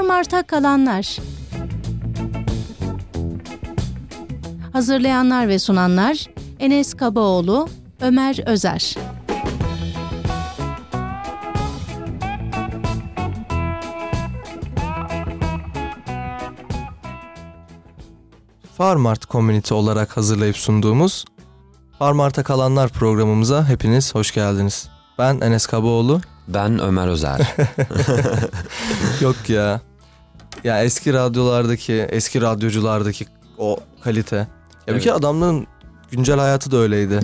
Farmart'a kalanlar. Hazırlayanlar ve sunanlar Enes Kabaoğlu, Ömer Özer. Farmart Community olarak hazırlayıp sunduğumuz Farmart'a kalanlar programımıza hepiniz hoş geldiniz. Ben Enes Kabaoğlu. Ben Ömer Özer. Yok ya. Ya eski radyolardaki, eski radyoculardaki o kalite. Ya bir Evet. kere adamların güncel hayatı da öyleydi.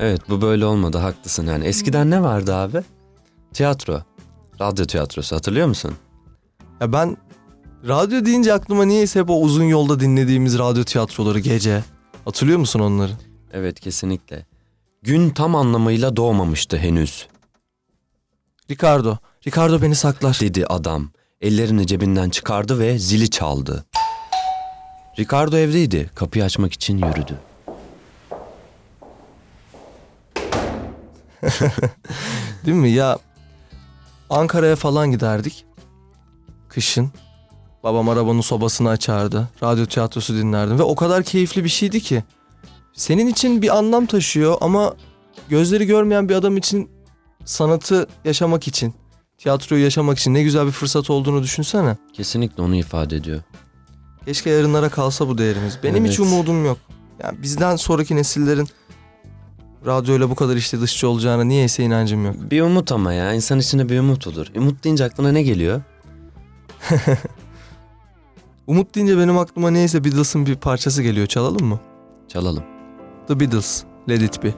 evet bu böyle olmadı haklısın yani. Eskiden ne vardı abi? Tiyatro. Radyo tiyatrosu hatırlıyor musun? Ya ben radyo deyince aklıma niyeyse hep o uzun yolda dinlediğimiz radyo tiyatroları gece. Hatırlıyor musun onları? Evet kesinlikle. Gün tam anlamıyla doğmamıştı henüz Ricardo. Ricardo beni saklar. dedi adam. Ellerini cebinden çıkardı ve zili çaldı. Ricardo evdeydi. Kapıyı açmak için yürüdü. Değil mi? Ya Ankara'ya falan giderdik. Kışın. Babam arabanın sobasını açardı. Radyo tiyatrosu dinlerdim ve o kadar keyifli bir şeydi ki. Senin için bir anlam taşıyor ama gözleri görmeyen bir adam için sanatı yaşamak için, tiyatroyu yaşamak için ne güzel bir fırsat olduğunu düşünsene. Kesinlikle onu ifade ediyor. Keşke yarınlara kalsa bu değerimiz. Benim hiç Evet. umudum yok. Yani bizden sonraki nesillerin radyoyla bu kadar işte dışçı olacağına niyeyse inancım yok. Bir umut ama ya. insan içinde bir umut olur. Umut deyince aklına ne geliyor? Umut deyince benim aklıma neyse Beatles'ın bir parçası geliyor. Çalalım mı? Çalalım. The Beatles, Let It Be.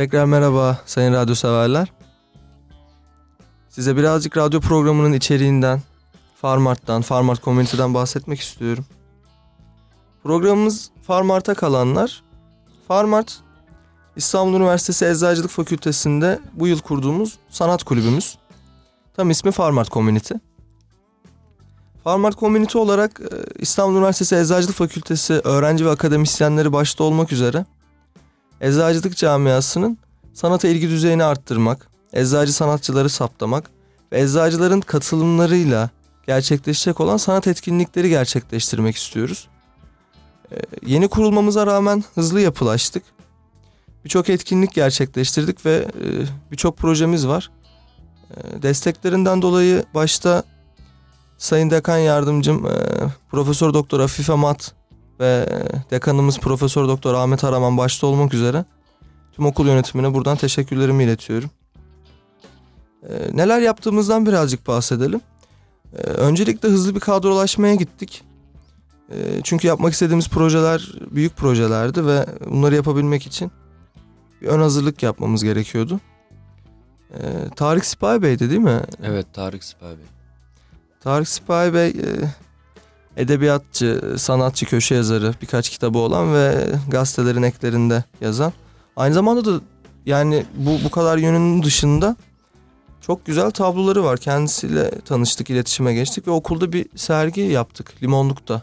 Tekrar merhaba sayın radyo severler. Size birazcık radyo programının içeriğinden, Farmart'tan, Farmart Community'den bahsetmek istiyorum. Programımız Farmart'a kalanlar. Farmart, İstanbul Üniversitesi Eczacılık Fakültesi'nde bu yıl kurduğumuz sanat kulübümüz. Tam ismi Farmart Community. Farmart Community olarak e, İstanbul Üniversitesi Eczacılık Fakültesi öğrenci ve akademisyenleri başta olmak üzere eczacılık camiasının sanata ilgi düzeyini arttırmak, eczacı sanatçıları saptamak ve eczacıların katılımlarıyla gerçekleşecek olan sanat etkinlikleri gerçekleştirmek istiyoruz. Ee, yeni kurulmamıza rağmen hızlı yapılaştık. Birçok etkinlik gerçekleştirdik ve e, birçok projemiz var. E, desteklerinden dolayı başta Sayın Dekan Yardımcım e, Profesör Doktor Afife Mat ve dekanımız Profesör Doktor Ahmet Araman başta olmak üzere tüm okul yönetimine buradan teşekkürlerimi iletiyorum. E, neler yaptığımızdan birazcık bahsedelim. E, öncelikle hızlı bir kadrolaşmaya gittik. E, çünkü yapmak istediğimiz projeler büyük projelerdi ve bunları yapabilmek için bir ön hazırlık yapmamız gerekiyordu. E, Tarık Sipahi Bey'di değil mi? Evet Tarık Sipahi Bey. Tarık Sipahi Bey e, edebiyatçı, sanatçı, köşe yazarı, birkaç kitabı olan ve gazetelerin eklerinde yazan. Aynı zamanda da yani bu bu kadar yönünün dışında çok güzel tabloları var. Kendisiyle tanıştık, iletişime geçtik ve okulda bir sergi yaptık Limonluk'ta.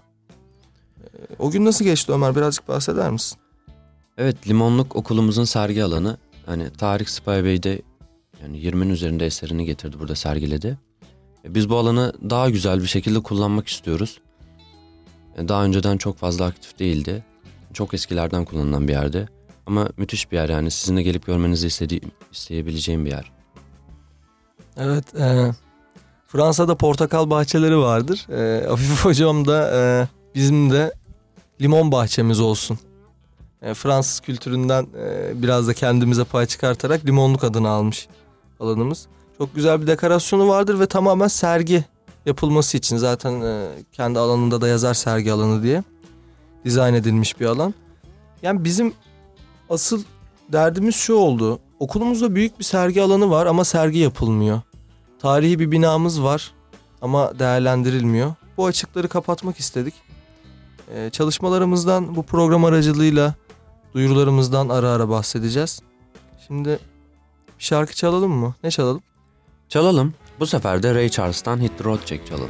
E, O gün nasıl geçti Ömer? Birazcık bahseder misin? Evet Limonluk okulumuzun sergi alanı. Hani Tarık Sipahi Bey de yani 20'nin üzerinde eserini getirdi burada sergiledi. Biz bu alanı daha güzel bir şekilde kullanmak istiyoruz. E, Daha önceden çok fazla aktif değildi. Çok eskilerden kullanılan bir yerdi. Ama müthiş bir yer yani sizin de gelip görmenizi istediğim, isteyebileceğim bir yer. Evet. e, Fransa'da portakal bahçeleri vardır. E, Afif hocam da e, bizim de limon bahçemiz olsun. E, Fransız kültüründen e, biraz da kendimize pay çıkartarak limonluk adını almış alanımız. Çok güzel bir dekorasyonu vardır ve tamamen sergi yapılması için zaten e, kendi alanında da yazar sergi alanı diye dizayn edilmiş bir alan. Yani bizim asıl derdimiz şu oldu. Okulumuzda büyük bir sergi alanı var ama sergi yapılmıyor. Tarihi bir binamız var ama değerlendirilmiyor. Bu açıkları kapatmak istedik. Ee, çalışmalarımızdan bu program aracılığıyla duyurularımızdan ara ara bahsedeceğiz. Şimdi şarkı çalalım mı? Ne çalalım? Çalalım. Bu sefer de Ray Charles'tan Hit the Road Jack çalalım.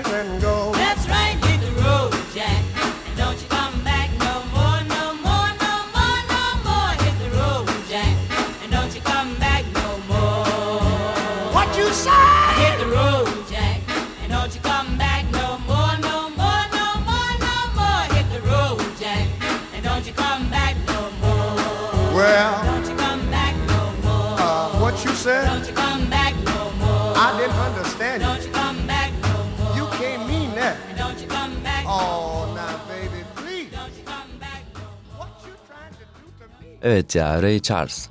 Evet ya Ray Charles.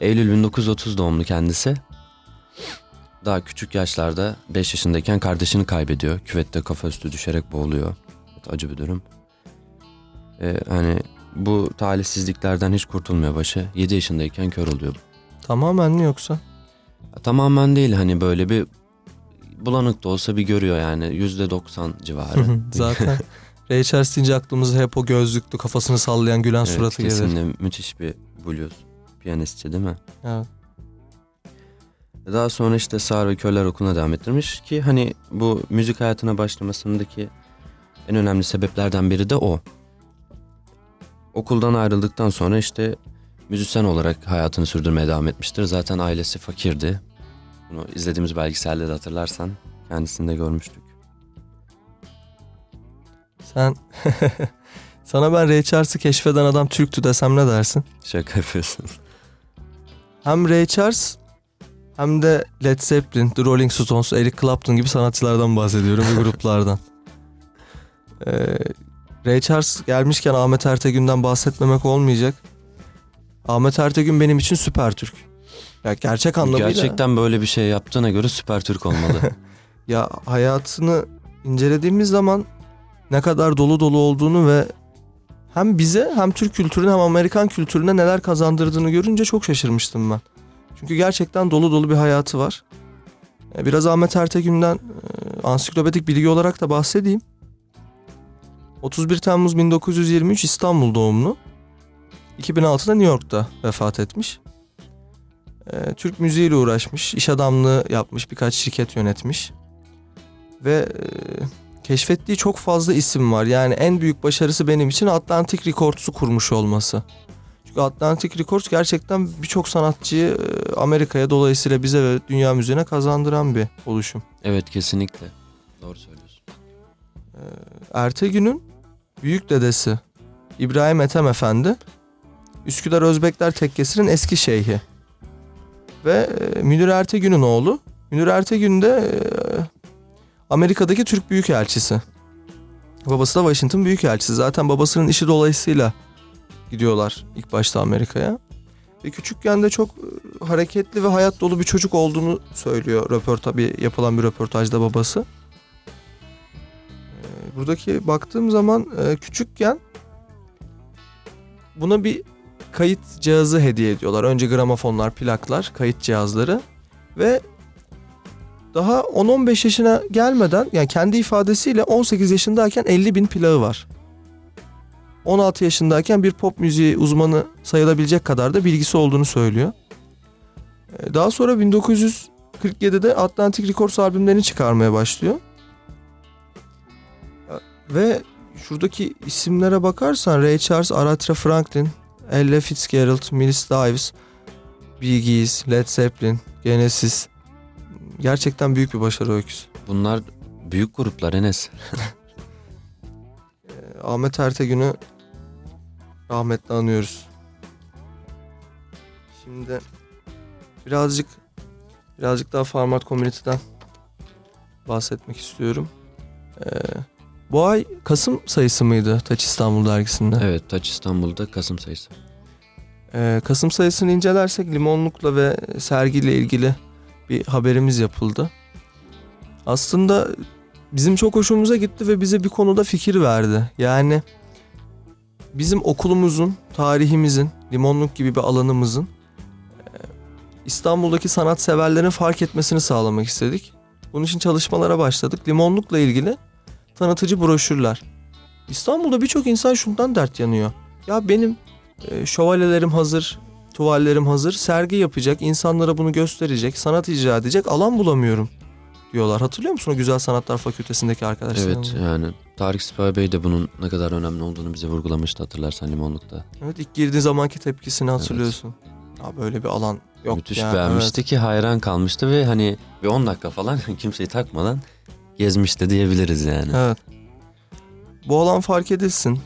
Eylül 1930 doğumlu kendisi. Daha küçük yaşlarda 5 yaşındayken kardeşini kaybediyor. Küvette kafa üstü düşerek boğuluyor. Evet, acı bir durum. Ee, hani bu talihsizliklerden hiç kurtulmuyor başı. 7 yaşındayken kör oluyor. Tamamen mi yoksa? Tamamen değil hani böyle bir bulanık da olsa bir görüyor yani yüzde doksan civarı. Zaten Ray Charles deyince aklımıza hep o gözlüklü kafasını sallayan gülen Evet, suratı gelir. kesinlikle müthiş bir blues piyanistçi değil mi? Evet. Daha sonra işte Sağır ve Köller Okulu'na devam ettirmiş ki hani bu müzik hayatına başlamasındaki en önemli sebeplerden biri de o. Okuldan ayrıldıktan sonra işte müzisyen olarak hayatını sürdürmeye devam etmiştir. Zaten ailesi fakirdi. Bunu izlediğimiz belgeselde de hatırlarsan kendisini de görmüştük. Sen sana ben Ray Charles'ı keşfeden adam Türktü desem ne dersin? Şaka yapıyorsun. Hem Ray Charles hem de Led Zeppelin, The Rolling Stones, Eric Clapton gibi sanatçılardan bahsediyorum ve gruplardan. Ee, Ray Charles gelmişken Ahmet Ertegün'den bahsetmemek olmayacak. Ahmet Ertegün benim için süper Türk. Ya gerçek anlamıyla. Gerçekten böyle bir şey yaptığına göre süper Türk olmalı. Ya hayatını incelediğimiz zaman ne kadar dolu dolu olduğunu ve hem bize hem Türk kültürüne hem Amerikan kültürüne neler kazandırdığını görünce çok şaşırmıştım ben. Çünkü gerçekten dolu dolu bir hayatı var. E, Biraz Ahmet Ertegün'den e, ansiklopedik bilgi olarak da bahsedeyim. 31 Temmuz 1923 İstanbul doğumlu. 2006'da New York'ta vefat etmiş. E, Türk müziğiyle uğraşmış, iş adamlığı yapmış, birkaç şirket yönetmiş ve keşfettiği çok fazla isim var. Yani en büyük başarısı benim için Atlantic Records'u kurmuş olması. Çünkü Atlantic Records gerçekten birçok sanatçıyı e, Amerika'ya dolayısıyla bize ve dünya müziğine kazandıran bir oluşum. evet kesinlikle. Doğru söylüyorsun. Ertegün'ün büyük dedesi İbrahim Ethem Efendi Üsküdar Özbekler Tekkesi'nin eski şeyhi. Ve e, Münir Ertegün'ün oğlu. Münir Ertegün de e, Amerika'daki Türk Büyükelçisi. Babası da Washington Büyükelçisi. Zaten babasının işi dolayısıyla gidiyorlar ilk başta Amerika'ya. Ve küçükken de çok e, hareketli ve hayat dolu bir çocuk olduğunu söylüyor röporta bir yapılan bir röportajda babası. Ee, Buradaki baktığım zaman e, küçükken buna bir kayıt cihazı hediye ediyorlar. Önce gramofonlar, plaklar, kayıt cihazları ve daha 10-15 yaşına gelmeden yani kendi ifadesiyle 18 yaşındayken 50 bin plağı var. 16 yaşındayken bir pop müziği uzmanı sayılabilecek kadar da bilgisi olduğunu söylüyor. Ee, Daha sonra 1947'de Atlantic Records albümlerini çıkarmaya başlıyor. Ve şuradaki isimlere bakarsan Ray Charles, Aretha Franklin, Ella Fitzgerald, Miles Davis, Bee Gees, Led Zeppelin, Genesis gerçekten büyük bir başarı öyküsü. Bunlar büyük gruplar Enes. Ee, Ahmet Ertegün'ü rahmetle anıyoruz. Şimdi birazcık birazcık daha Farmat Community'den bahsetmek istiyorum. Ee, bu ay Kasım sayısı mıydı Taç İstanbul dergisinde? Evet Taç İstanbul'da Kasım sayısı. Ee, Kasım sayısını incelersek limonlukla ve sergiyle ilgili bir haberimiz yapıldı. Aslında bizim çok hoşumuza gitti ve bize bir konuda fikir verdi. Yani bizim okulumuzun, tarihimizin, limonluk gibi bir alanımızın e, İstanbul'daki sanatseverlerin fark etmesini sağlamak istedik. Bunun için çalışmalara başladık. Limonlukla ilgili tanıtıcı broşürler. İstanbul'da birçok insan şundan dert yanıyor. Ya benim e, şövalyelerim hazır, tuvallerim hazır, sergi yapacak, insanlara bunu gösterecek, sanat icra edecek alan bulamıyorum diyorlar. Hatırlıyor musun o Güzel Sanatlar Fakültesi'ndeki arkadaşlar? Evet yani Tarık Sipahi Bey de bunun ne kadar önemli olduğunu bize vurgulamıştı hatırlarsan Limonluk'ta. Evet ilk girdiği zamanki tepkisini hatırlıyorsun. Ya böyle bir alan yok Müthiş yani. beğenmişti ki hayran kalmıştı ve hani bir 10 dakika falan kimseyi takmadan gezmişti diyebiliriz yani. Evet. evet. Bu alan fark edilsin.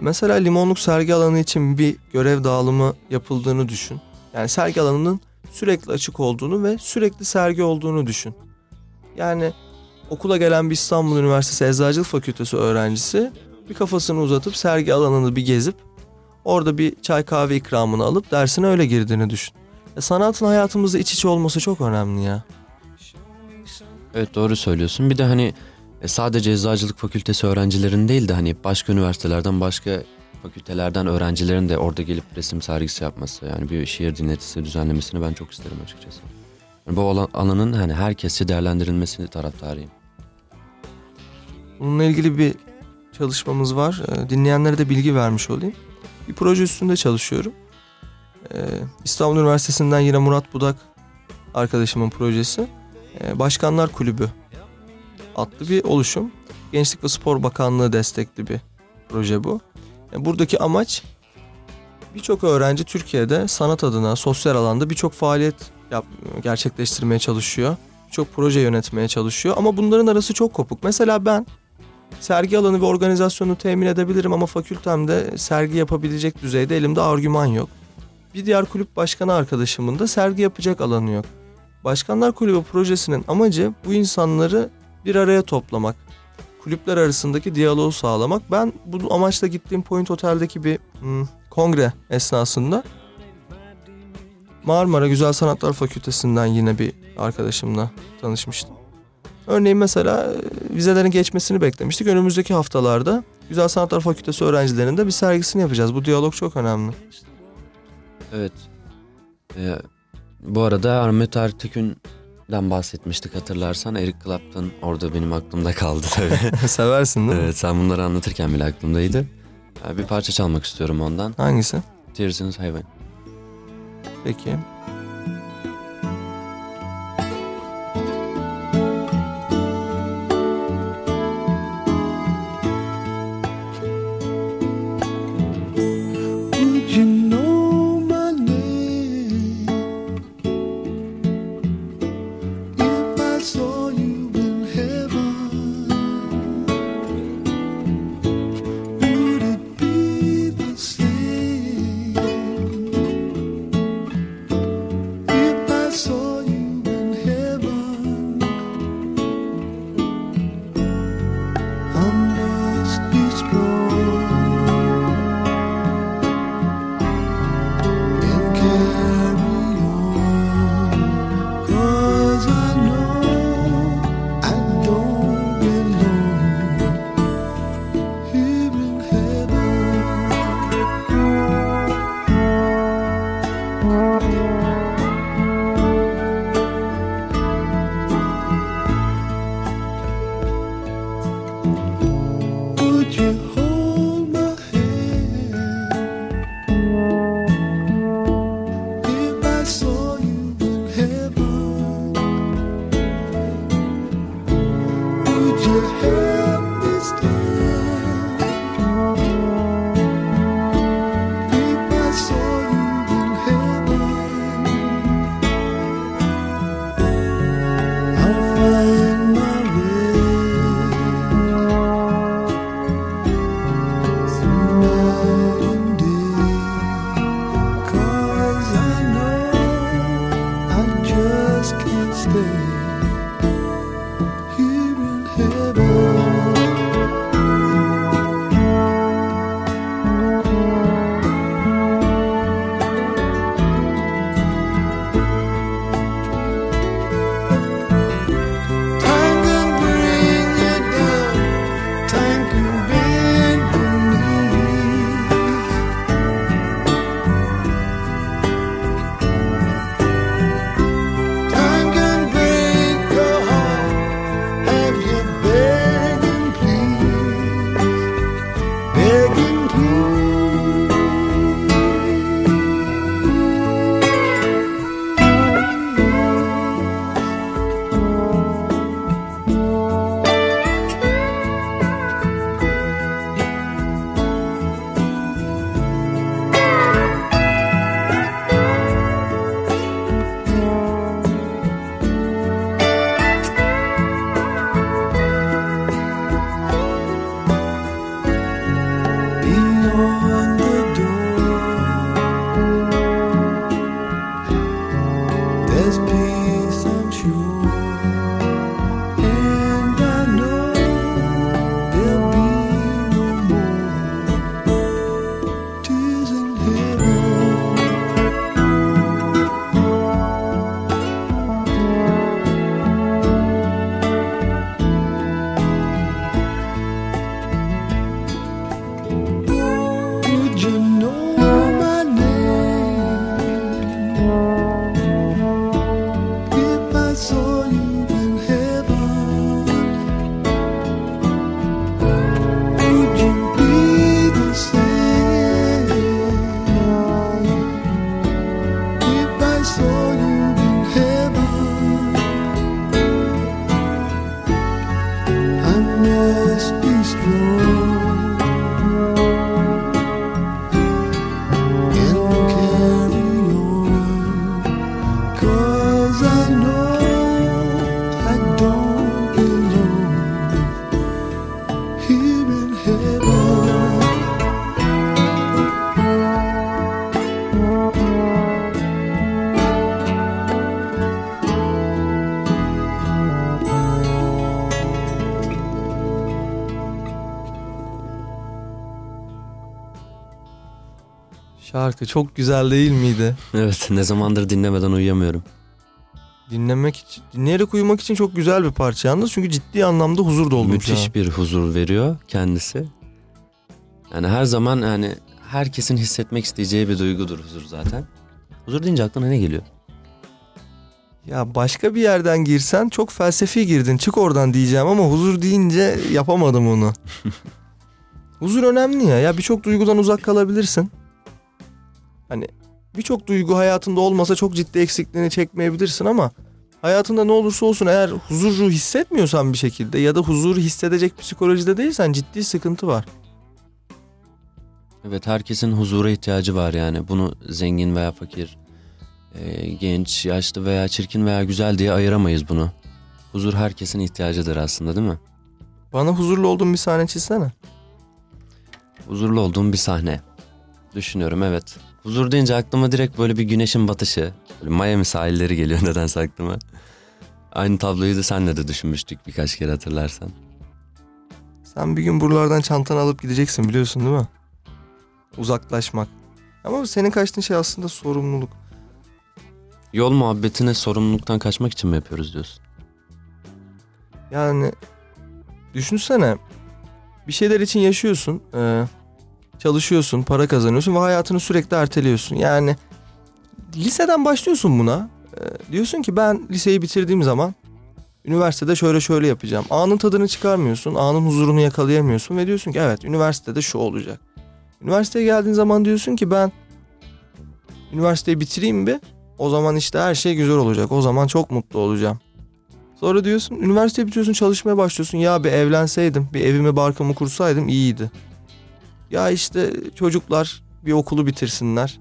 Mesela limonluk sergi alanı için bir görev dağılımı yapıldığını düşün. Yani sergi alanının sürekli açık olduğunu ve sürekli sergi olduğunu düşün. Yani okula gelen bir İstanbul Üniversitesi Eczacılık Fakültesi öğrencisi bir kafasını uzatıp sergi alanını bir gezip orada bir çay kahve ikramını alıp dersine öyle girdiğini düşün. Ya sanatın hayatımızda iç içe olması çok önemli ya. Evet doğru söylüyorsun. Bir de hani e, sadece eczacılık fakültesi öğrencilerin değil de hani başka üniversitelerden başka fakültelerden öğrencilerin de orada gelip resim sergisi yapması yani bir şiir dinletisi düzenlemesini ben çok isterim açıkçası. Yani bu alan- alanın hani herkesi değerlendirilmesini taraftarıyım. Bununla ilgili bir çalışmamız var. Ee, Dinleyenlere de bilgi vermiş olayım. Bir proje üstünde çalışıyorum. Ee, İstanbul Üniversitesi'nden yine Murat Budak arkadaşımın projesi. Başkanlar Kulübü adlı bir oluşum. Gençlik ve Spor Bakanlığı destekli bir proje bu. Yani buradaki amaç birçok öğrenci Türkiye'de sanat adına sosyal alanda birçok faaliyet yap, gerçekleştirmeye çalışıyor. Birçok proje yönetmeye çalışıyor ama bunların arası çok kopuk. Mesela ben sergi alanı ve organizasyonu temin edebilirim ama fakültemde sergi yapabilecek düzeyde elimde argüman yok. Bir diğer kulüp başkanı arkadaşımın da sergi yapacak alanı yok. Başkanlar Kulübü projesinin amacı bu insanları bir araya toplamak. Kulüpler arasındaki diyaloğu sağlamak. Ben bu amaçla gittiğim Point Otel'deki bir hmm, kongre esnasında Marmara Güzel Sanatlar Fakültesinden yine bir arkadaşımla tanışmıştım. Örneğin mesela e, vizelerin geçmesini beklemiştik. Önümüzdeki haftalarda Güzel Sanatlar Fakültesi öğrencilerinin de bir sergisini yapacağız. Bu diyalog çok önemli. Evet. Ee, bu arada Ahmet Ertekün'den bahsetmiştik hatırlarsan. Eric Clapton orada benim aklımda kaldı tabii. Seversin değil mi? evet sen bunları anlatırken bile aklımdaydı. Ee, bir parça çalmak istiyorum ondan. Hangisi? Tears in Heaven. Peki. You peace, Şarkı çok güzel değil miydi? Evet ne zamandır dinlemeden uyuyamıyorum. Dinlemek için, dinleyerek uyumak için çok güzel bir parça yalnız. Çünkü ciddi anlamda huzur doldum. Müthiş bir huzur veriyor kendisi. Yani her zaman yani herkesin hissetmek isteyeceği bir duygudur huzur zaten. Huzur deyince aklına ne geliyor? Ya başka bir yerden girsen çok felsefi girdin. Çık oradan diyeceğim ama huzur deyince yapamadım onu. huzur önemli ya. Ya birçok duygudan uzak kalabilirsin. Hani birçok duygu hayatında olmasa çok ciddi eksikliğini çekmeyebilirsin ama hayatında ne olursa olsun eğer huzuru hissetmiyorsan bir şekilde ya da huzuru hissedecek psikolojide değilsen ciddi sıkıntı var. Evet herkesin huzura ihtiyacı var yani. Bunu zengin veya fakir, e, genç, yaşlı veya çirkin veya güzel diye ayıramayız bunu. Huzur herkesin ihtiyacıdır aslında değil mi? Bana huzurlu olduğum bir sahne çizsene. Huzurlu olduğum bir sahne. Düşünüyorum evet. Huzur deyince aklıma direkt böyle bir güneşin batışı. Böyle Miami sahilleri geliyor nedense aklıma. Aynı tabloyu da senle de düşünmüştük birkaç kere hatırlarsan. Sen bir gün buralardan çantanı alıp gideceksin biliyorsun değil mi? Uzaklaşmak. Ama senin kaçtığın şey aslında sorumluluk. Yol muhabbetine sorumluluktan kaçmak için mi yapıyoruz diyorsun? Yani düşünsene bir şeyler için yaşıyorsun, e, çalışıyorsun, para kazanıyorsun ve hayatını sürekli erteliyorsun. Yani liseden başlıyorsun buna. E, diyorsun ki ben liseyi bitirdiğim zaman üniversitede şöyle şöyle yapacağım. Anın tadını çıkarmıyorsun, anın huzurunu yakalayamıyorsun ve diyorsun ki evet üniversitede şu olacak. Üniversiteye geldiğin zaman diyorsun ki ben üniversiteyi bitireyim bir. O zaman işte her şey güzel olacak. O zaman çok mutlu olacağım. Sonra diyorsun üniversite bitiyorsun çalışmaya başlıyorsun. Ya bir evlenseydim bir evimi barkımı kursaydım iyiydi. Ya işte çocuklar bir okulu bitirsinler.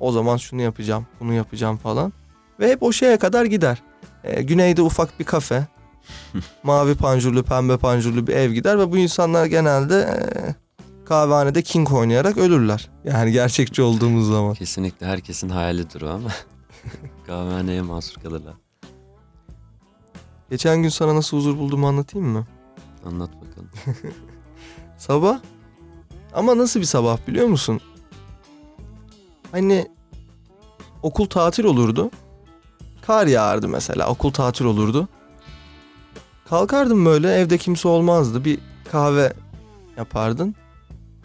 O zaman şunu yapacağım bunu yapacağım falan. Ve hep o şeye kadar gider. Ee, güneyde ufak bir kafe. mavi panjurlu pembe panjurlu bir ev gider ve bu insanlar genelde e, kahvehanede king oynayarak ölürler. Yani gerçekçi olduğumuz zaman. Kesinlikle herkesin hayalidir o ama kahvehaneye mahsur kalırlar. Geçen gün sana nasıl huzur bulduğumu anlatayım mı? Anlat bakalım. Sabah. Ama nasıl bir sabah biliyor musun? Hani okul tatil olurdu. Kar yağardı mesela. Okul tatil olurdu. Kalkardım böyle evde kimse olmazdı. Bir kahve yapardın.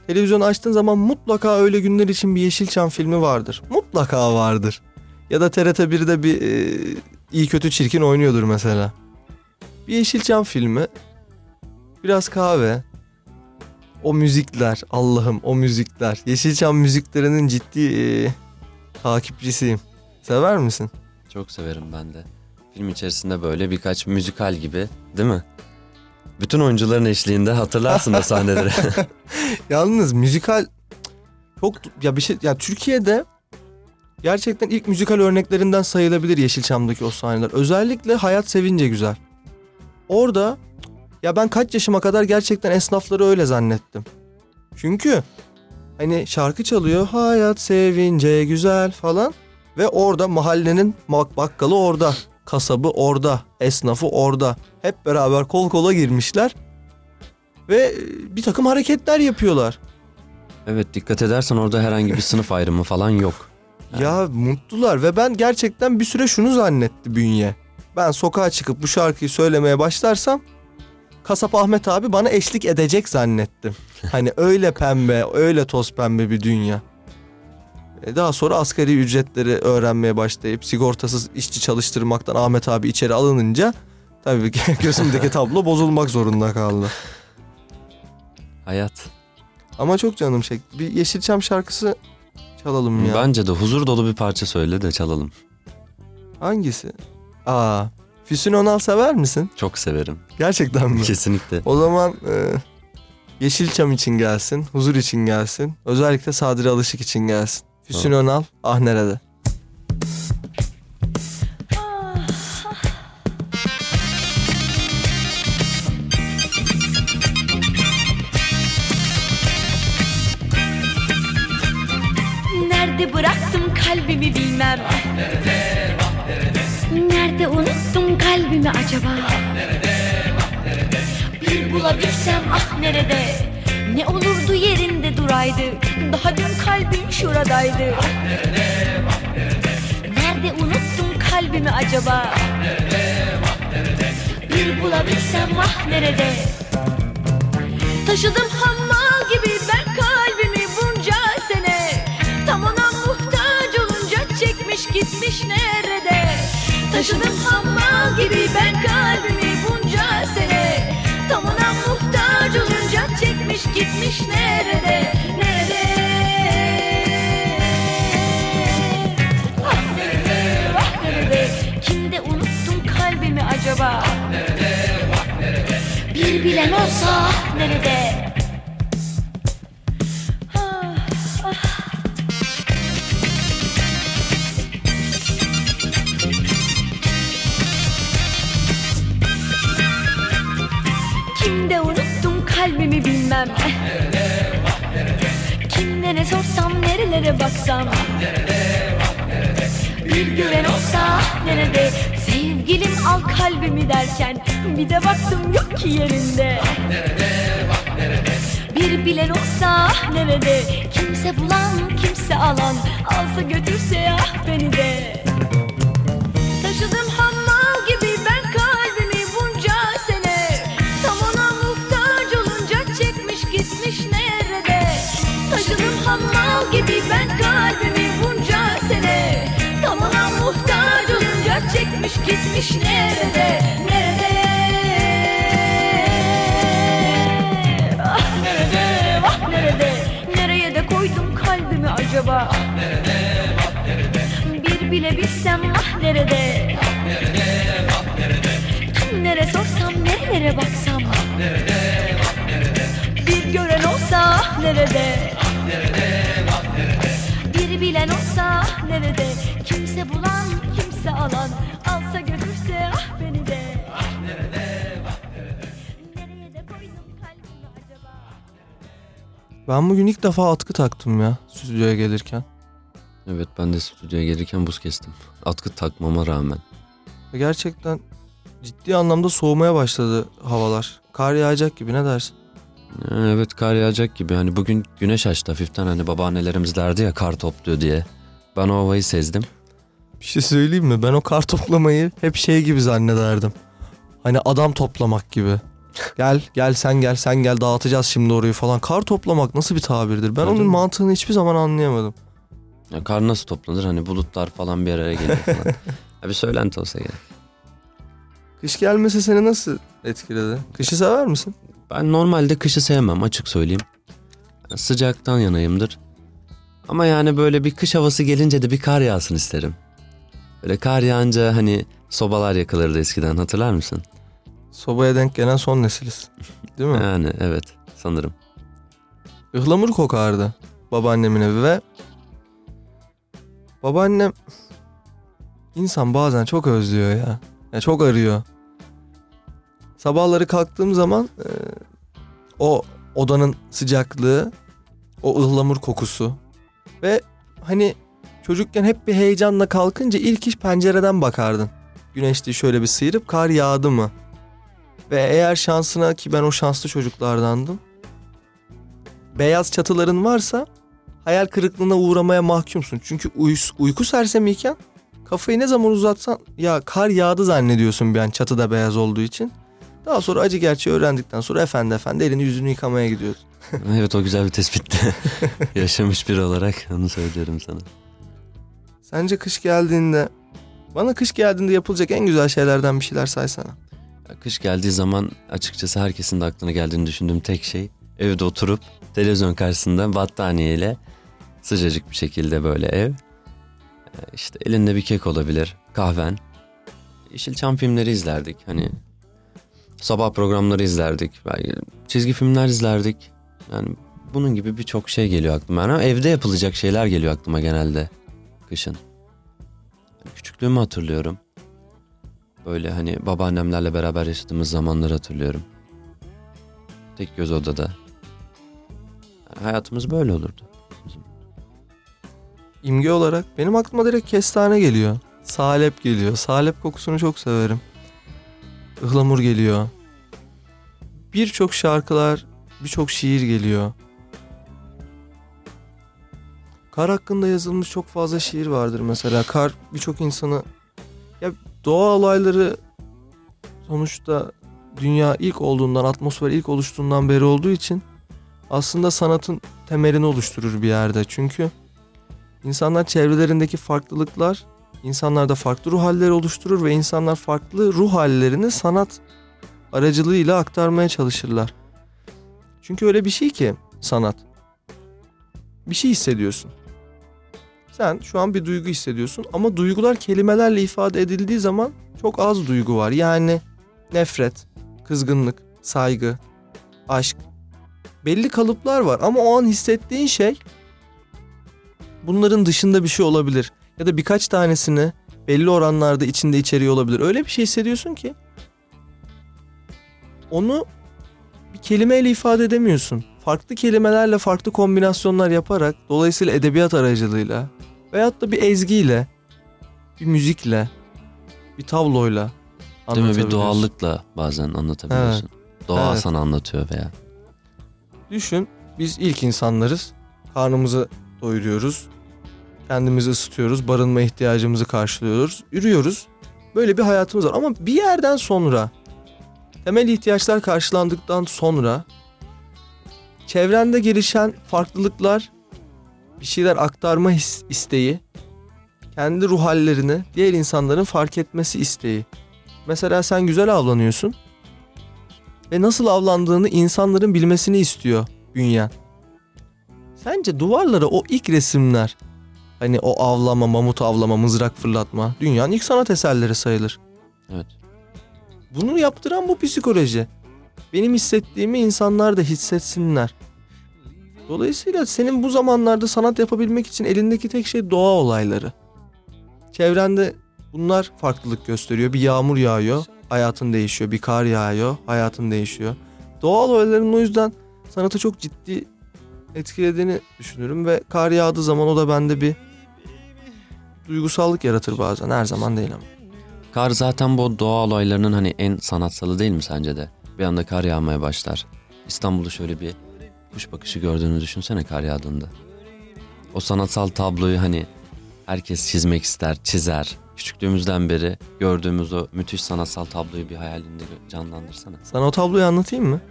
Televizyon açtığın zaman mutlaka öyle günler için bir Yeşilçam filmi vardır. Mutlaka vardır. Ya da TRT 1'de bir e, iyi kötü çirkin oynuyordur mesela. Bir Yeşilçam filmi. Biraz kahve, o müzikler Allah'ım o müzikler. Yeşilçam müziklerinin ciddi e, takipçisiyim. Sever misin? Çok severim ben de. Film içerisinde böyle birkaç müzikal gibi değil mi? Bütün oyuncuların eşliğinde hatırlarsın o sahneleri. Yalnız müzikal çok ya bir şey ya Türkiye'de gerçekten ilk müzikal örneklerinden sayılabilir Yeşilçam'daki o sahneler. Özellikle Hayat Sevince güzel. Orada ya ben kaç yaşıma kadar gerçekten esnafları öyle zannettim. Çünkü hani şarkı çalıyor hayat sevince güzel falan ve orada mahallenin bak- bakkalı orada, kasabı orada, esnafı orada. Hep beraber kol kola girmişler ve bir takım hareketler yapıyorlar. evet dikkat edersen orada herhangi bir sınıf ayrımı falan yok. Ya mutlular ve ben gerçekten bir süre şunu zannetti bünye. Ben sokağa çıkıp bu şarkıyı söylemeye başlarsam kasap Ahmet abi bana eşlik edecek zannettim. Hani öyle pembe, öyle toz pembe bir dünya. E, Daha sonra asgari ücretleri öğrenmeye başlayıp sigortasız işçi çalıştırmaktan Ahmet abi içeri alınınca tabii ki gözümdeki tablo bozulmak zorunda kaldı. Hayat. Ama çok canım çekti. Bir Yeşilçam şarkısı çalalım ya. Bence de huzur dolu bir parça söyle de çalalım. Hangisi? Aa, Füsun Önal sever misin? Çok severim. Gerçekten mi? Kesinlikle. O zaman e, Yeşilçam için gelsin, huzur için gelsin. Özellikle Sadri Alışık için gelsin. Füsun Önal, ah? Nerede kalbimi acaba? Bir bulabilsem ah nerede? Ne olurdu yerinde duraydı. Daha dün kalbim şurada buradaydı Nerede unuttum kalbimi acaba? Bir bulabilsem ah nerede? Taşıdım hammal gibi ben kalbimi bunca sene. Tam ona muhtaç olunca çekmiş gitmiş nerede Taşıdım hammal gibi ben kalbimi bunca sene. Tam ona muhtaç olunca çekmiş gitmiş nerede Nerede? Ah nerede ah nerede? Kimde unuttum kalbimi acaba? Bir bilen olsa ah nerede kalbimi bilmem. Kimde ne sorsam nerelere baksam. Bir gören olsa nerede? Sevgilim al kalbimi derken Bir de baktım yok ki yerinde. Bir bilen olsa nerede? Kimse bulan kimse alan. Alsa götürse ah beni de gitmiş nerede Nerede? Ah nerede? Vah nerede? Nereye de koydum kalbimi acaba? Bir bile bilsem ah nerede? Kimlere sorsam nerelere baksam? Bir gören olsa ah nerede? Bir bilen olsa ah nerede? Kimse bulan kimse alan Ben bugün ilk defa atkı taktım ya stüdyoya gelirken. Evet ben de stüdyoya gelirken buz kestim. Atkı takmama rağmen. Gerçekten ciddi anlamda soğumaya başladı havalar. Kar yağacak gibi ne dersin? Evet kar yağacak gibi. Hani bugün güneş açtı hafiften hani babaannelerimiz derdi ya kar topluyor diye. Ben o havayı sezdim. Bir şey söyleyeyim mi? Ben o kar toplamayı hep şey gibi zannederdim. Hani adam toplamak gibi. Gel gel sen gel sen gel dağıtacağız şimdi orayı falan. Kar toplamak nasıl bir tabirdir? Ben Öyle onun mi? mantığını hiçbir zaman anlayamadım. Ya kar nasıl toplanır? Hani bulutlar falan bir araya geliyor falan. ya bir söylenti olsa gerek. Kış gelmesi seni nasıl etkiledi? Kışı sever misin? Ben normalde kışı sevmem açık söyleyeyim. Yani sıcaktan yanayımdır. Ama yani böyle bir kış havası gelince de bir kar yağsın isterim. Böyle kar yağınca hani sobalar yakılırdı eskiden hatırlar mısın? Sobaya denk gelen son nesiliz. Değil mi? Yani evet sanırım. Ihlamur kokardı babaannemin evi ve babaannem insan bazen çok özlüyor ya. ya çok arıyor. Sabahları kalktığım zaman e, o odanın sıcaklığı, o ıhlamur kokusu ve hani çocukken hep bir heyecanla kalkınca ilk iş pencereden bakardın. Güneşliği şöyle bir sıyırıp kar yağdı mı? Ve eğer şansına ki ben o şanslı çocuklardandım beyaz çatıların varsa hayal kırıklığına uğramaya mahkumsun. Çünkü uys- uyku sersemiyken kafayı ne zaman uzatsan ya kar yağdı zannediyorsun bir an çatıda beyaz olduğu için. Daha sonra acı gerçeği öğrendikten sonra efendi efendi elini yüzünü yıkamaya gidiyorsun. evet o güzel bir tespitti. Yaşamış biri olarak onu söylüyorum sana. Sence kış geldiğinde bana kış geldiğinde yapılacak en güzel şeylerden bir şeyler saysana. Kış geldiği zaman açıkçası herkesin de aklına geldiğini düşündüğüm tek şey evde oturup televizyon karşısında battaniyeyle sıcacık bir şekilde böyle ev. Ee, İşte elinde bir kek olabilir, kahven. Yeşilçam filmleri izlerdik. Hani sabah programları izlerdik. Çizgi filmler izlerdik. Yani bunun gibi birçok şey geliyor aklıma. Yani evde yapılacak şeyler geliyor aklıma genelde kışın. Küçüklüğümü hatırlıyorum. Böyle hani babaannemlerle beraber yaşadığımız zamanları hatırlıyorum. Tek göz odada. Yani hayatımız böyle olurdu. İmge olarak benim aklıma direkt kestane geliyor. Salep geliyor. Salep kokusunu çok severim. Ihlamur geliyor. Birçok şarkılar, birçok şiir geliyor. Kar hakkında yazılmış çok fazla şiir vardır mesela. Kar birçok insanı ya doğa olayları sonuçta dünya ilk olduğundan, atmosfer ilk oluştuğundan beri olduğu için aslında sanatın temelini oluşturur bir yerde. Çünkü insanlar çevrelerindeki farklılıklar insanlarda farklı ruh halleri oluşturur ve insanlar farklı ruh hallerini sanat aracılığıyla aktarmaya çalışırlar. Çünkü öyle bir şey ki sanat. Bir şey hissediyorsun. Sen şu an bir duygu hissediyorsun ama duygular kelimelerle ifade edildiği zaman çok az duygu var. Yani nefret, kızgınlık, saygı, aşk. Belli kalıplar var ama o an hissettiğin şey bunların dışında bir şey olabilir. Ya da birkaç tanesini belli oranlarda içinde içeriyor olabilir. Öyle bir şey hissediyorsun ki onu bir kelimeyle ifade edemiyorsun. Farklı kelimelerle farklı kombinasyonlar yaparak dolayısıyla edebiyat aracılığıyla veyahut da bir ezgiyle, bir müzikle, bir tabloyla Değil mi? Bir doğallıkla bazen anlatabiliyorsun. Doğa Evet. sana anlatıyor veya. Düşün biz ilk insanlarız. Karnımızı doyuruyoruz. Kendimizi ısıtıyoruz. Barınma ihtiyacımızı karşılıyoruz. Yürüyoruz. Böyle bir hayatımız var. Ama bir yerden sonra temel ihtiyaçlar karşılandıktan sonra çevrende gelişen farklılıklar bir şeyler aktarma his- isteği kendi ruh hallerini diğer insanların fark etmesi isteği. Mesela sen güzel avlanıyorsun ve nasıl avlandığını insanların bilmesini istiyor bünyen. Sence duvarlara o ilk resimler hani o avlama, mamut avlama, mızrak fırlatma dünyanın ilk sanat eserleri sayılır. Evet. Bunu yaptıran bu psikoloji. Benim hissettiğimi insanlar da hissetsinler. Dolayısıyla senin bu zamanlarda sanat yapabilmek için elindeki tek şey doğa olayları. Çevrende bunlar farklılık gösteriyor. Bir yağmur yağıyor, hayatın değişiyor. Bir kar yağıyor, hayatın değişiyor. Doğal olayların o yüzden sanatı çok ciddi etkilediğini düşünürüm ve kar yağdığı zaman o da bende bir duygusallık yaratır bazen. Her zaman değil ama. Kar zaten bu doğa olaylarının hani en sanatsalı değil mi sence de? Bir anda kar yağmaya başlar. İstanbul'da şöyle bir kuş bakışı gördüğünü düşünsene kar yağdığında. O sanatsal tabloyu hani herkes çizmek ister, çizer. Küçüklüğümüzden beri gördüğümüz o müthiş sanatsal tabloyu bir hayalinde canlandırsana. Sana o tabloyu anlatayım mı?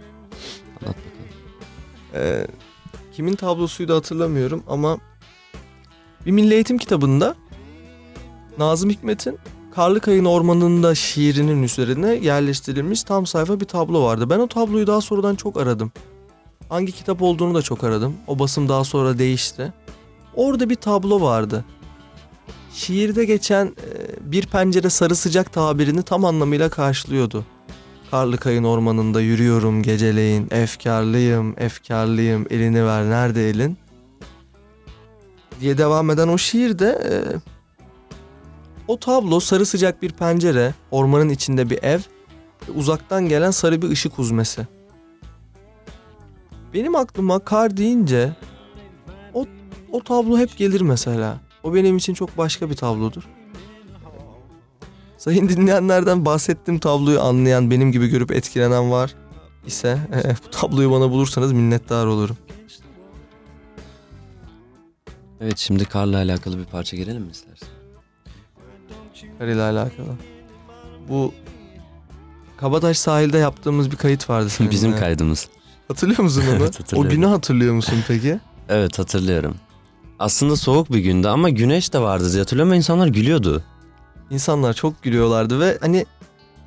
Anlat bakalım. Ee, kimin tablosuydu hatırlamıyorum ama bir milli eğitim kitabında Nazım Hikmet'in Karlıkayın Ormanı'nda şiirinin üzerine yerleştirilmiş tam sayfa bir tablo vardı. Ben o tabloyu daha sonradan çok aradım. Hangi kitap olduğunu da çok aradım. O basım daha sonra değişti. Orada bir tablo vardı. Şiirde geçen e, bir pencere sarı sıcak tabirini tam anlamıyla karşılıyordu. Karlıkayın ormanında yürüyorum geceleyin, efkarlıyım, efkarlıyım, elini ver, nerede elin? Diye devam eden o şiirde e, o tablo sarı sıcak bir pencere, ormanın içinde bir ev, ve uzaktan gelen sarı bir ışık huzmesi. Benim aklıma kar deyince o, o tablo hep gelir mesela. O benim için çok başka bir tablodur. Sayın dinleyenlerden bahsettiğim tabloyu anlayan, benim gibi görüp etkilenen var ise bu tabloyu bana bulursanız minnettar olurum. Evet şimdi karla alakalı bir parça girelim mi istersen? İle alakalı. Bu Kabataş sahilde yaptığımız bir kayıt vardı seninle. Bizim kaydımız. Hatırlıyor musun onu? Evet, o günü hatırlıyor musun peki? Evet hatırlıyorum. Aslında soğuk bir gündü ama güneş de vardı diye hatırlıyorum ve insanlar gülüyordu. İnsanlar çok gülüyorlardı ve hani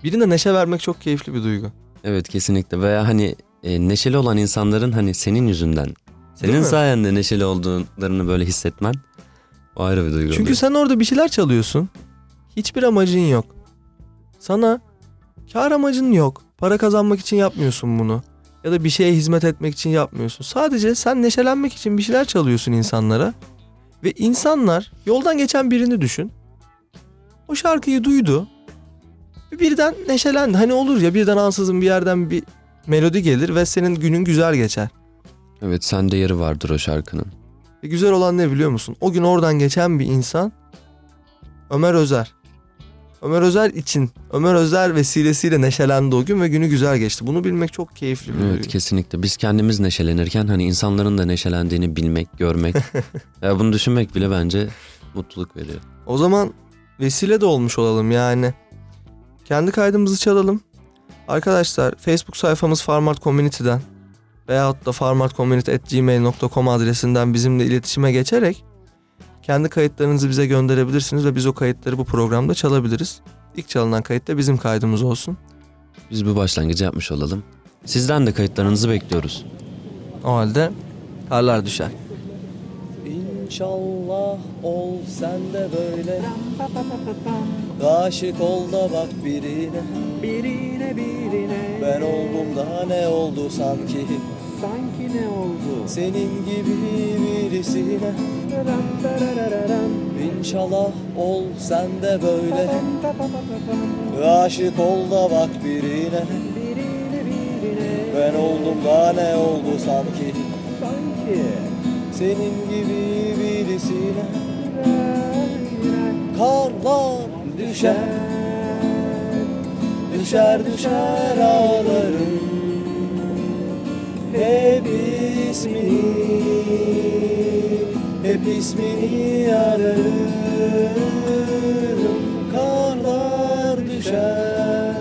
birine neşe vermek çok keyifli bir duygu. Evet kesinlikle veya hani e, neşeli olan insanların hani senin yüzünden, senin sayende neşeli olduğlarını böyle hissetmen o ayrı bir duygu Çünkü oluyor. sen orada bir şeyler çalıyorsun. Hiçbir amacın yok. Sana kar amacın yok. Para kazanmak için yapmıyorsun bunu. Ya da bir şeye hizmet etmek için yapmıyorsun. Sadece sen neşelenmek için bir şeyler çalıyorsun insanlara. Ve insanlar yoldan geçen birini düşün. O şarkıyı duydu. Ve birden neşelendi. Hani olur ya birden ansızın bir yerden bir melodi gelir ve senin günün güzel geçer. Evet sende yeri vardır o şarkının. Ve güzel olan ne biliyor musun? O gün oradan geçen bir insan Ömer Özer. Ömer Özer için, Ömer Özer vesilesiyle neşelendi o gün ve günü güzel geçti. Bunu bilmek çok keyifli bir Evet kesinlikle. Biz kendimiz neşelenirken hani insanların da neşelendiğini bilmek, görmek. ya bunu düşünmek bile bence mutluluk veriyor. O zaman vesile de olmuş olalım yani. Kendi kaydımızı çalalım. Arkadaşlar Facebook sayfamız Farmart Community'den veyahut da farmartcommunity.gmail.com adresinden bizimle iletişime geçerek kendi kayıtlarınızı bize gönderebilirsiniz ve biz o kayıtları bu programda çalabiliriz. İlk çalınan kayıt da bizim kaydımız olsun. Biz bu başlangıcı yapmış olalım. Sizden de kayıtlarınızı bekliyoruz. O halde karlar düşer. İnşallah ol sen de böyle Aşık ol da bak birine Birine birine Ben oldum da ne oldu sanki sanki ne oldu? Senin gibi birisine. İnşallah ol sen de böyle. Aşık ol da bak birine. Birine birine. Ben oldum da ne oldu sanki? Sanki. Senin gibi birisine. Karlar düşer. Düşer düşer ağlarım Hep ismini Hep ismini ararım. Karlar düşer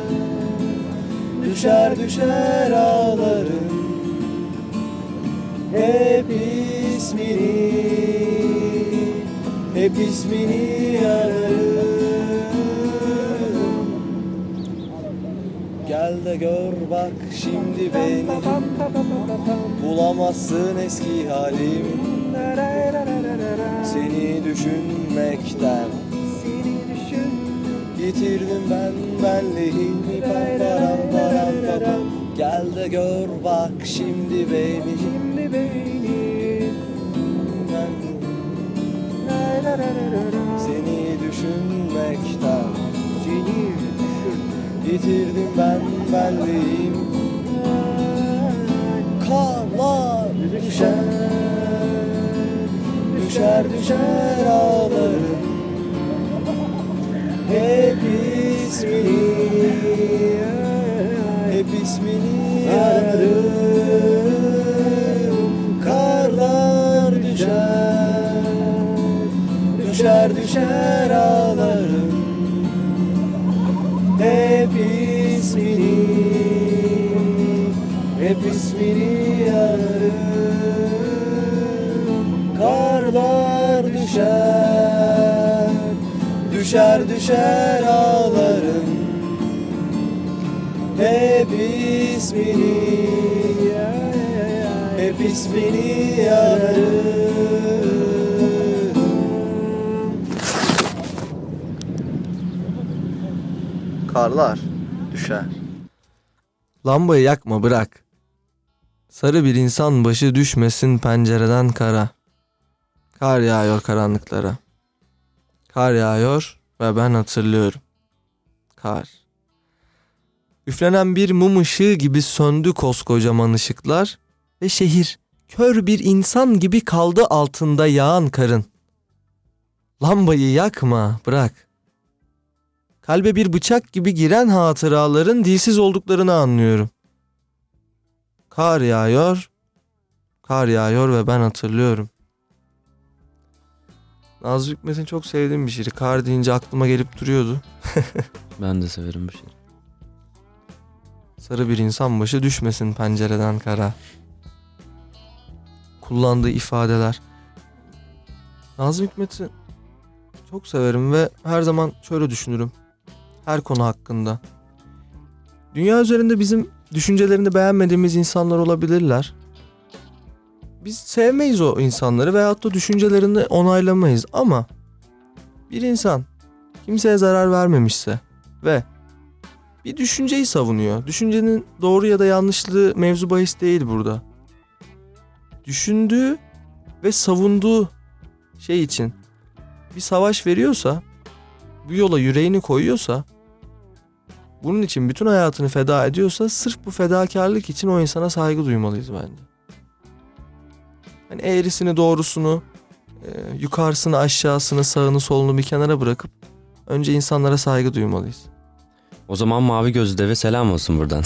Düşer düşer ağlarım. Hep ismini Hep ismini ararım Gel de gör bak şimdi beni. Bulamazsın eski ray. Seni düşünmekten. Yitirdim ben benliğimi pam param param papam Gel de gör bak şimdi beni. Şimdi beni. Ray Yitirdim ben benliğimi Karlar düşer Düşer düşer ağlarım. Hep ismini Hep ismini ararım Karlar düşer Düşer düşer ağlarım. Hep Hep ismini ararım Karlar düşer Düşer düşer ağlarım Hep ismini Hep ismini ararım Karlar düşer. Lambayı yakma bırak. Sarı bir insan başı düşmesin pencereden kara. Kar yağıyor karanlıklara. Kar yağıyor ve ben hatırlıyorum. Kar. Üflenen bir mum ışığı gibi söndü koskocaman ışıklar ve şehir kör bir insan gibi kaldı altında yağan karın. Lambayı yakma, bırak. Kalbe bir bıçak gibi giren hatıraların dilsiz olduklarını anlıyorum. Kar yağıyor, kar yağıyor ve ben hatırlıyorum. Nazlı Hikmet'in çok sevdiğim bir şiiri. Kar deyince aklıma gelip duruyordu. Ben de severim bu şiiri. Sarı bir insan başı düşmesin pencereden kara. Kullandığı ifadeler. Nazım Hikmet'i çok severim ve her zaman şöyle düşünürüm. Her konu hakkında. Dünya üzerinde bizim düşüncelerini beğenmediğimiz insanlar olabilirler. Biz sevmeyiz o insanları veyahut da düşüncelerini onaylamayız ama bir insan kimseye zarar vermemişse ve bir düşünceyi savunuyor. Düşüncenin doğru ya da yanlışlığı mevzu bahis değil burada. Düşündüğü ve savunduğu şey için bir savaş veriyorsa, bu yola yüreğini koyuyorsa, bunun için bütün hayatını feda ediyorsa sırf bu fedakarlık için o insana saygı duymalıyız bence. Hani eğrisini doğrusunu, e, yukarısını aşağısını sağını solunu bir kenara bırakıp önce insanlara saygı duymalıyız. O zaman Mavi Gözlü Deve selam olsun buradan.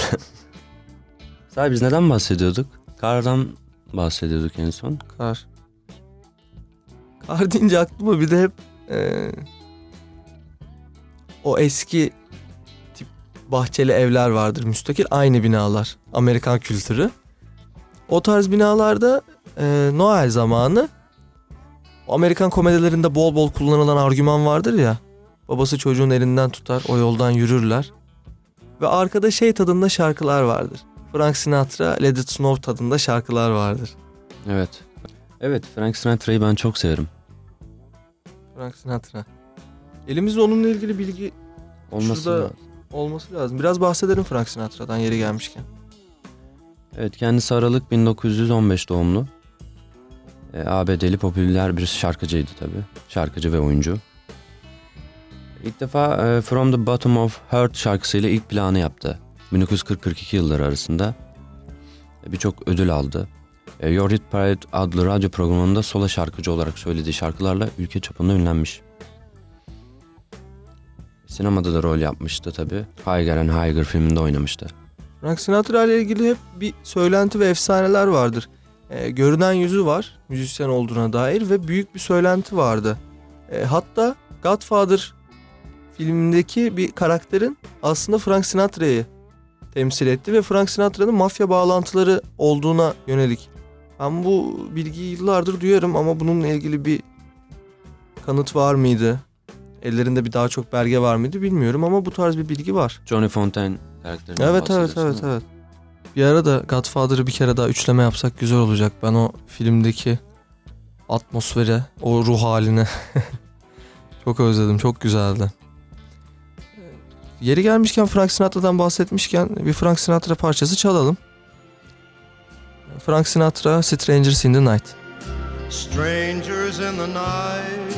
Sahi biz neden bahsediyorduk? Kardan bahsediyorduk en son. Kar. Kar deyince aklıma bir de hep e, o eski bahçeli evler vardır müstakil aynı binalar. Amerikan kültürü. O tarz binalarda e, Noel zamanı Amerikan komedilerinde bol bol kullanılan argüman vardır ya. Babası çocuğun elinden tutar, o yoldan yürürler. Ve arkada şey tadında şarkılar vardır. Frank Sinatra, Let It Snow tadında şarkılar vardır. Evet. Evet Frank Sinatra'yı ben çok severim. Frank Sinatra. Elimizde onunla ilgili bilgi Olması Şurada- lazım. Olması lazım. Biraz bahsedelim Frank Sinatra'dan yeri gelmişken. Evet kendisi Aralık 1915 doğumlu. E, ABD'li popüler bir şarkıcıydı tabii. Şarkıcı ve oyuncu. İlk defa e, From the Bottom of Heart şarkısıyla ilk planı yaptı. 1940-42 yılları arasında. E, Birçok ödül aldı. E, Your Hit Parade adlı radyo programında solo şarkıcı olarak söylediği şarkılarla ülke çapında ünlenmiş. Sinemada da rol yapmıştı tabii. Higher and Higher filminde oynamıştı. Frank Sinatra ile ilgili hep bir söylenti ve efsaneler vardır. Ee, görünen yüzü var müzisyen olduğuna dair ve büyük bir söylenti vardı. Ee, hatta Godfather filmindeki bir karakterin aslında Frank Sinatra'yı temsil etti ve Frank Sinatra'nın mafya bağlantıları olduğuna yönelik. Ben bu bilgiyi yıllardır duyarım ama bununla ilgili bir kanıt var mıydı? Ellerinde bir daha çok belge var mıydı bilmiyorum ama bu tarz bir bilgi var. Johnny Fontaine karakterinden Evet evet evet evet. Bir ara da Godfather'ı bir kere daha üçleme yapsak güzel olacak. Ben o filmdeki atmosfere, o ruh haline çok özledim. Çok güzeldi. Yeri gelmişken Frank Sinatra'dan bahsetmişken bir Frank Sinatra parçası çalalım. Frank Sinatra, Strangers in the Night. Strangers in the night,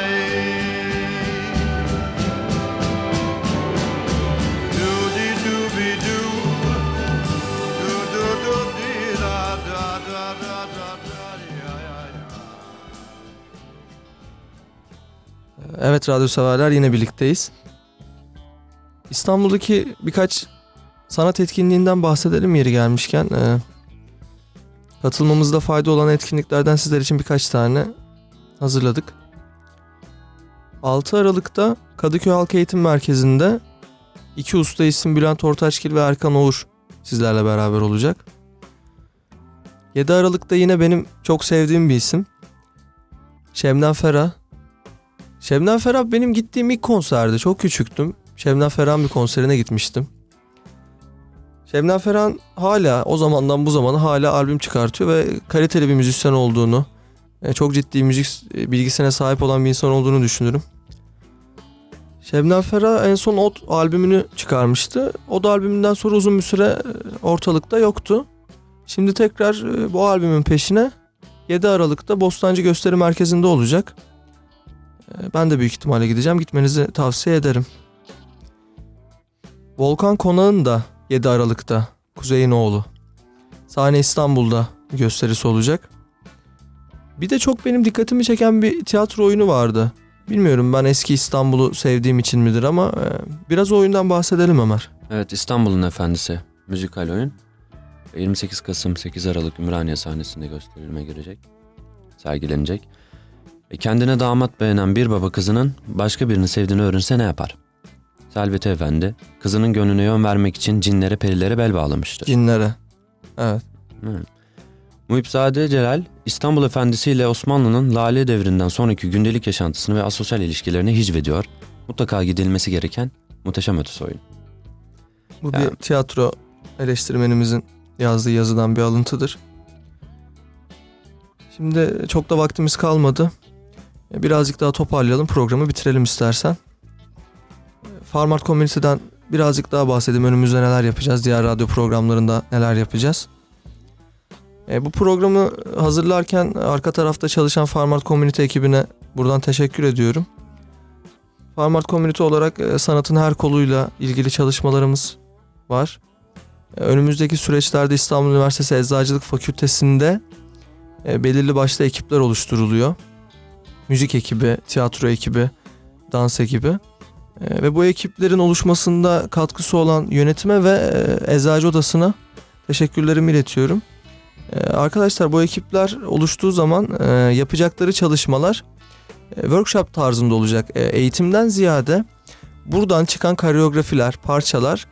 Evet radyo severler yine birlikteyiz. İstanbul'daki birkaç sanat etkinliğinden bahsedelim yeri gelmişken. Ee, katılmamızda fayda olan etkinliklerden sizler için birkaç tane hazırladık. 6 Aralık'ta Kadıköy Halk Eğitim Merkezi'nde iki usta isim Bülent Ortaçgil ve Erkan Oğur sizlerle beraber olacak. 7 Aralık'ta yine benim çok sevdiğim bir isim. Şebnem Ferah. Şebnem Ferah benim gittiğim ilk konserdi. Çok küçüktüm. Şebnem Ferah'ın bir konserine gitmiştim. Şebnem Ferah hala o zamandan bu zamana hala albüm çıkartıyor ve kaliteli bir müzisyen olduğunu, e, çok ciddi müzik e, bilgisine sahip olan bir insan olduğunu düşünürüm. Şebnem Ferah en son Ot albümünü çıkarmıştı. Ot albümünden sonra uzun bir süre e, ortalıkta yoktu. Şimdi tekrar bu albümün peşine 7 Aralık'ta Bostancı Gösteri Merkezi'nde olacak. E, Ben de büyük ihtimalle gideceğim. Gitmenizi tavsiye ederim. Volkan Konağı'nın da 7 Aralık'ta Kuzey'in oğlu. Sahne İstanbul'da gösterisi olacak. Bir de çok benim dikkatimi çeken bir tiyatro oyunu vardı. Bilmiyorum ben eski İstanbul'u sevdiğim için midir ama e, biraz o oyundan bahsedelim Ömer. Evet İstanbul'un Efendisi müzikal oyun. 28 Kasım 8 Aralık Ümraniye sahnesinde gösterilme girecek. Sergilenecek. E, kendine damat beğenen bir baba kızının başka birini sevdiğini öğrense ne yapar? Selveti Efendi kızının gönlüne yön vermek için cinlere perilere bel bağlamıştı. Cinlere. Evet. Muhipzade Celal, İstanbul Efendisi ile Osmanlı'nın Lale devrinden sonraki gündelik yaşantısını ve asosyal ilişkilerini hicvediyor. Mutlaka gidilmesi gereken muhteşem ötesi oyun. Bu Ya. bir tiyatro eleştirmenimizin yazdığı yazıdan bir alıntıdır. Şimdi çok da vaktimiz kalmadı. E, Birazcık daha toparlayalım programı bitirelim istersen. E, Farmart Community'den birazcık daha bahsedeyim. Önümüzde neler yapacağız, diğer radyo programlarında neler yapacağız. E, bu programı hazırlarken arka tarafta çalışan Farmart Community ekibine buradan teşekkür ediyorum. Farmart Community olarak e, sanatın her koluyla ilgili çalışmalarımız var. E, Önümüzdeki süreçlerde İstanbul Üniversitesi Eczacılık Fakültesi'nde e, belirli başlı ekipler oluşturuluyor. Müzik ekibi, tiyatro ekibi, dans ekibi. E, Ve bu ekiplerin oluşmasında katkısı olan yönetime ve e, Eczacı Odası'na teşekkürlerimi iletiyorum. E, Arkadaşlar bu ekipler oluştuğu zaman e, yapacakları çalışmalar e, workshop tarzında olacak. E, Eğitimden ziyade buradan çıkan koreografiler, parçalar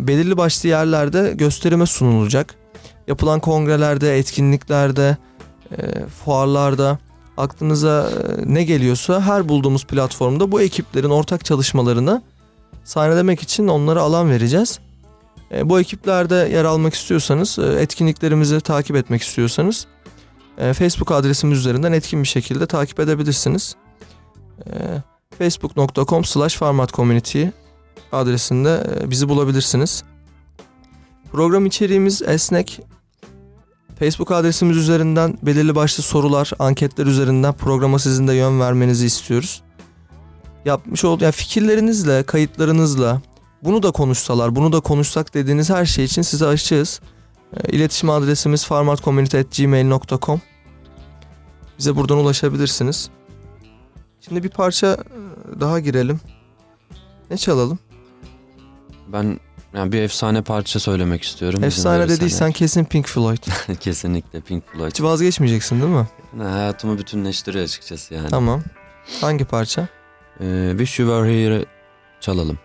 belirli başlı yerlerde gösterime sunulacak. Yapılan kongrelerde, etkinliklerde, fuarlarda aklınıza e, ne geliyorsa her bulduğumuz platformda bu ekiplerin ortak çalışmalarını sahnelemek için onlara alan vereceğiz. E, bu ekiplerde yer almak istiyorsanız, e, etkinliklerimizi takip etmek istiyorsanız Facebook adresimiz üzerinden etkin bir şekilde takip edebilirsiniz. Facebook.com slash farmatcommunity adresinde bizi bulabilirsiniz. Program içeriğimiz esnek. Facebook adresimiz üzerinden belirli başlı sorular, anketler üzerinden programa sizin de yön vermenizi istiyoruz. Yapmış olduğu yani fikirlerinizle, kayıtlarınızla bunu da konuşsalar, bunu da konuşsak dediğiniz her şey için size açığız. E, İletişim adresimiz farmatcommunity.gmail.com Bize buradan ulaşabilirsiniz. Şimdi bir parça e, daha girelim. Ne çalalım? Ben yani bir efsane parça söylemek istiyorum. İzin Efsane verirsen dediysen kesin Pink Floyd. Kesinlikle Pink Floyd. Hiç vazgeçmeyeceksin değil mi? Ne, hayatımı bütünleştiriyor açıkçası yani. Tamam. Hangi parça? Ee, Wish You Were Here'ı çalalım.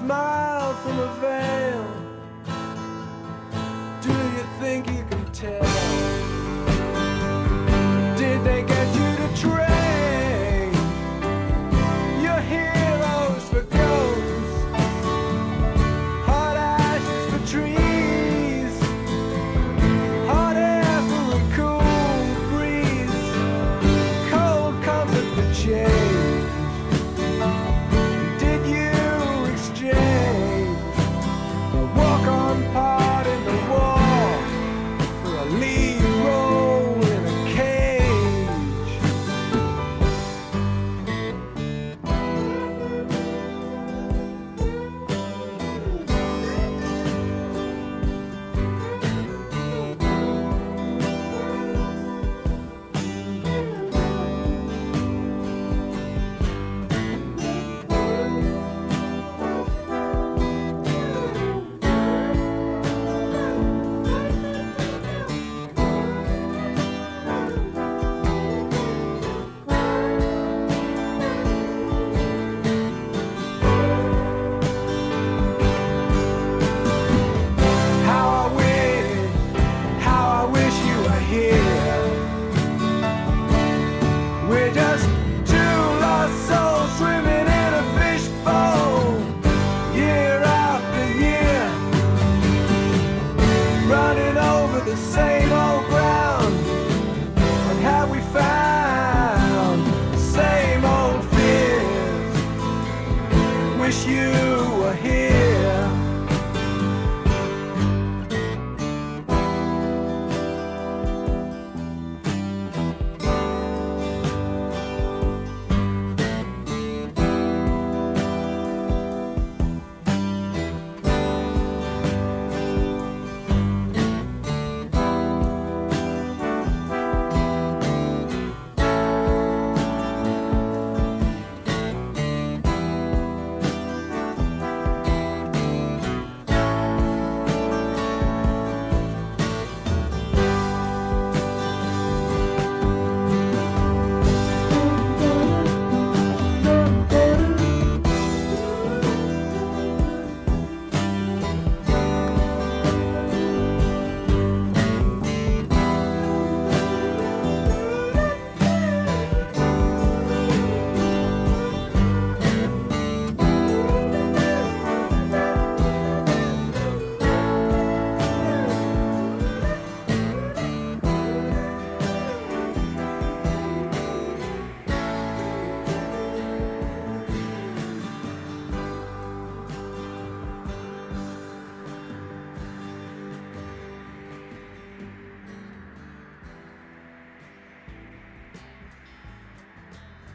Smile from a veil. Do you think you can tell?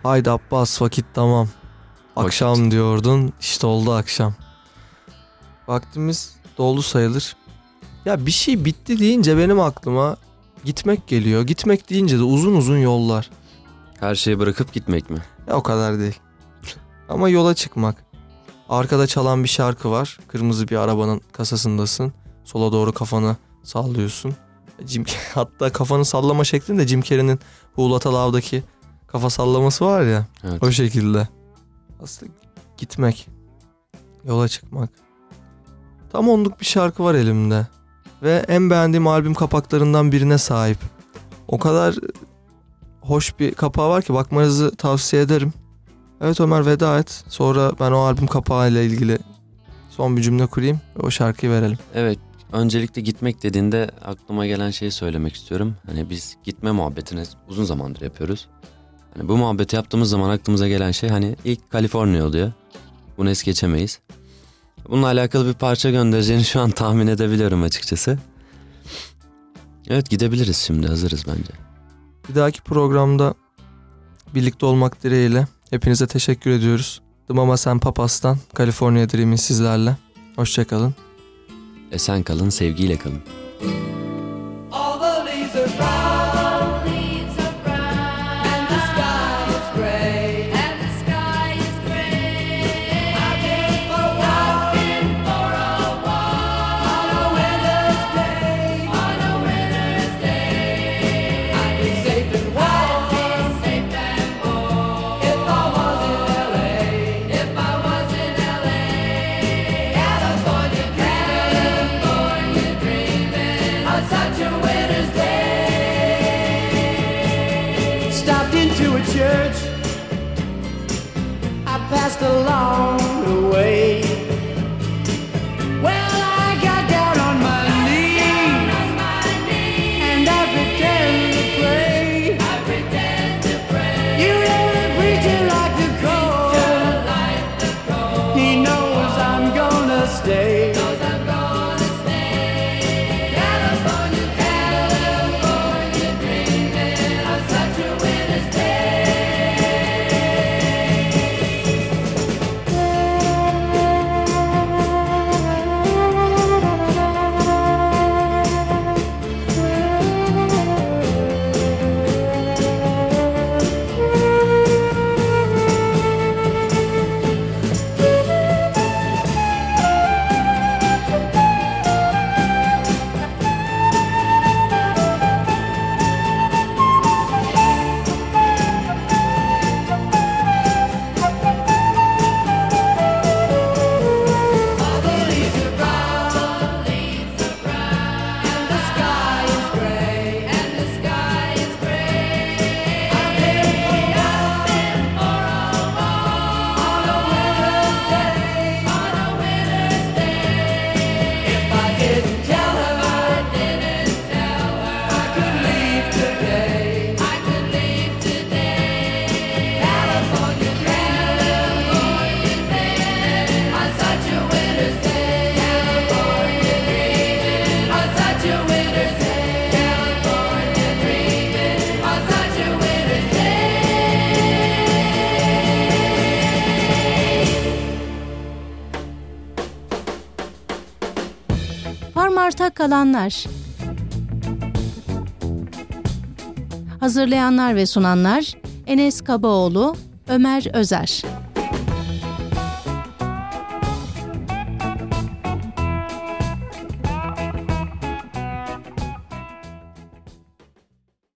Haydi Abbas vakit tamam. Akşam diyordun işte oldu akşam. Vaktimiz doldu sayılır. Ya bir şey bitti deyince benim aklıma gitmek geliyor. Gitmek deyince de uzun uzun yollar. Her şeyi bırakıp gitmek mi? Ya o kadar değil. Ama yola çıkmak. Arkada çalan bir şarkı var. Kırmızı bir arabanın kasasındasın. Sola doğru kafanı sallıyorsun. Jim, hatta kafanı sallama şeklinde Jim Carrey'nin Huğlata Lav'daki kafa sallaması var ya. Evet. O şekilde. Aslında gitmek. Yola çıkmak. Tam onluk bir şarkı var elimde. Ve en beğendiğim albüm kapaklarından birine sahip. O kadar hoş bir kapağı var ki bakmanızı tavsiye ederim. Evet Ömer veda et. Sonra ben o albüm kapağıyla ilgili son bir cümle kurayım ve o şarkıyı verelim. Evet. Öncelikle gitmek dediğinde aklıma gelen şeyi söylemek istiyorum. Hani biz gitme muhabbetini uzun zamandır yapıyoruz. Hani bu muhabbeti yaptığımız zaman aklımıza gelen şey hani ilk Kaliforniya oluyor. Bunu es geçemeyiz. Bununla alakalı bir parça göndereceğini şu an tahmin edebiliyorum açıkçası. Evet gidebiliriz şimdi hazırız bence. Bir dahaki programda birlikte olmak dileğiyle hepinize teşekkür ediyoruz. The Mama Sen Papas'tan California Dream'in sizlerle. Hoşçakalın. Esen kalın, sevgiyle kalın. Kalanlar. Hazırlayanlar ve sunanlar Enes Kabaoğlu, Ömer Özer.